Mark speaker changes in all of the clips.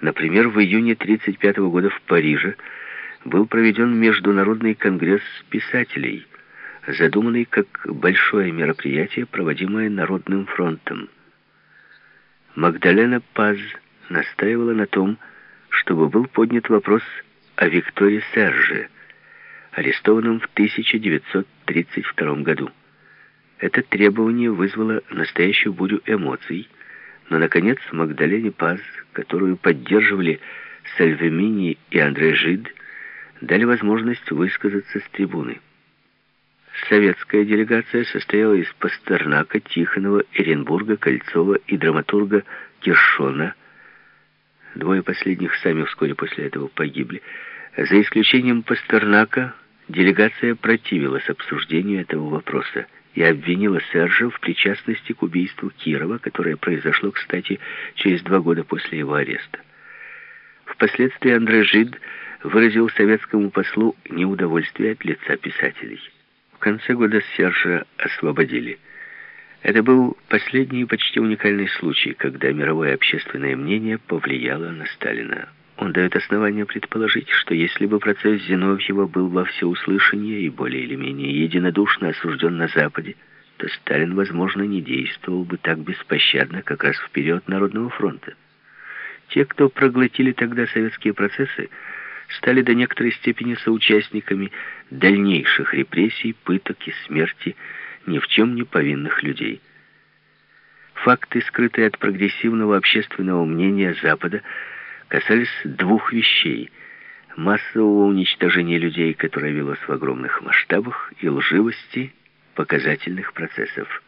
Speaker 1: Например, в июне 1935 года в Париже был проведен Международный конгресс писателей, задуманный как большое мероприятие, проводимое Народным фронтом. Магдалена Паз настаивала на том, чтобы был поднят вопрос о Викторе Серже, арестованном в 1932 году. Это требование вызвало настоящую бурю эмоций, но, наконец, Магдалене Паз, которую поддерживали Сальвемини и Андре Жид, дали возможность высказаться с трибуны. Советская делегация состояла из Пастернака, Тихонова, Эренбурга, Кольцова и драматурга Киршона. Двое последних сами вскоре после этого погибли. За исключением Пастернака, делегация противилась обсуждению этого вопроса и обвинила Сержа в причастности к убийству Кирова, которое произошло, кстати, через два года после его ареста. Впоследствии Андре Жид выразил советскому послу неудовольствие от лица писателей. В конце года Сержа освободили. Это был последний и почти уникальный случай, когда мировое общественное мнение повлияло на Сталина. Он дает основания предположить, что если бы процесс Зиновьева был во всеуслышание и более или менее единодушно осужден на Западе, то Сталин, возможно, не действовал бы так беспощадно как раз в период Народного фронта. Те, кто проглотили тогда советские процессы, стали до некоторой степени соучастниками дальнейших репрессий, пыток и смерти ни в чем не повинных людей. Факты, скрытые от прогрессивного общественного мнения Запада, касались двух вещей – массового уничтожения людей, которое велось в огромных масштабах, и лживости показательных процессов.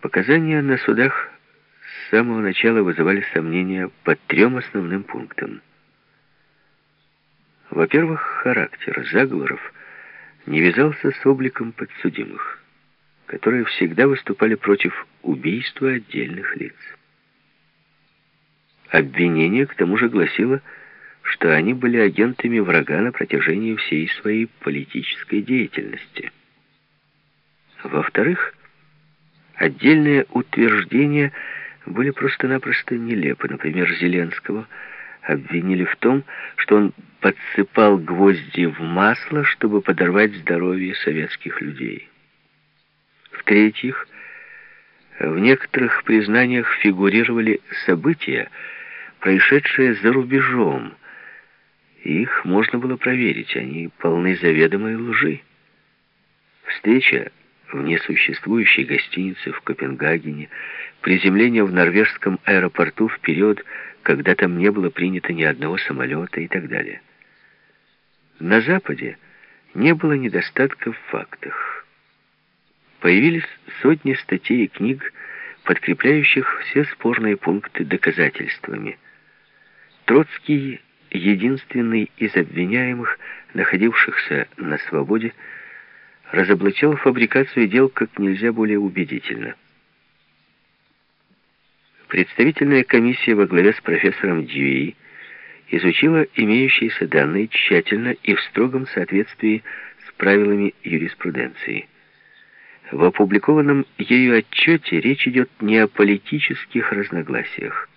Speaker 1: Показания на судах с самого начала вызывали сомнения по трем основным пунктам. Во-первых, характер заговоров не вязался с обликом подсудимых, которые всегда выступали против убийства отдельных лиц. Обвинение к тому же гласило, что они были агентами врага на протяжении всей своей политической деятельности. Во-вторых, отдельные утверждения были просто-напросто нелепы. Например, Зеленского обвинили в том, что он подсыпал гвозди в масло, чтобы подорвать здоровье советских людей. В-третьих, в некоторых признаниях фигурировали события, происшедшее за рубежом. Их можно было проверить, они полны заведомой лжи. Встреча в несуществующей гостинице в Копенгагене, приземление в норвежском аэропорту в период, когда там не было принято ни одного самолета и так далее. На Западе не было недостатка в фактах. Появились сотни статей и книг, подкрепляющих все спорные пункты доказательствами. Троцкий, единственный из обвиняемых, находившихся на свободе, разоблачал фабрикацию дел как нельзя более убедительно. Представительная комиссия во главе с профессором Дьюи изучила имеющиеся данные тщательно и в строгом соответствии с правилами юриспруденции. В опубликованном ею отчете речь идет не о политических разногласиях,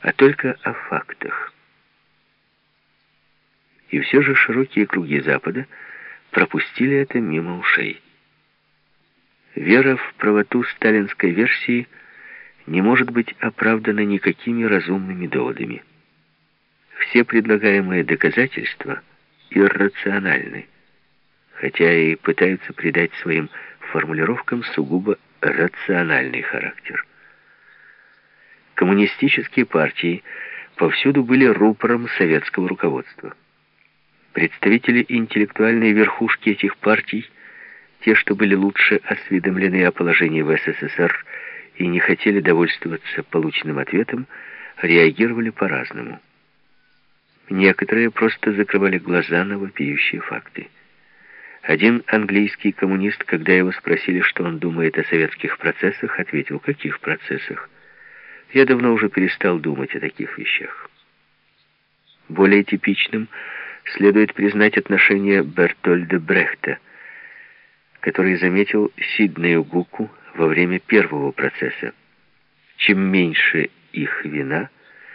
Speaker 1: а только о фактах. И все же широкие круги Запада пропустили это мимо ушей. Вера в правоту сталинской версии не может быть оправдана никакими разумными доводами. Все предлагаемые доказательства иррациональны, хотя и пытаются придать своим формулировкам сугубо рациональный характер. Коммунистические партии повсюду были рупором советского руководства. Представители интеллектуальной верхушки этих партий, те, что были лучше осведомлены о положении в СССР и не хотели довольствоваться полученным ответом, реагировали по-разному. Некоторые просто закрывали глаза на вопиющие факты. Один английский коммунист, когда его спросили, что он думает о советских процессах, ответил, каких процессах? Я давно уже перестал думать о таких вещах. Более типичным следует признать отношение Бертольда Брехта, который заметил Сиднею Гуку во время первого процесса. Чем меньше их вина